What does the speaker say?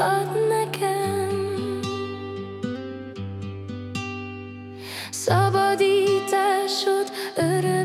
ad nekem. Szabadításod öröm.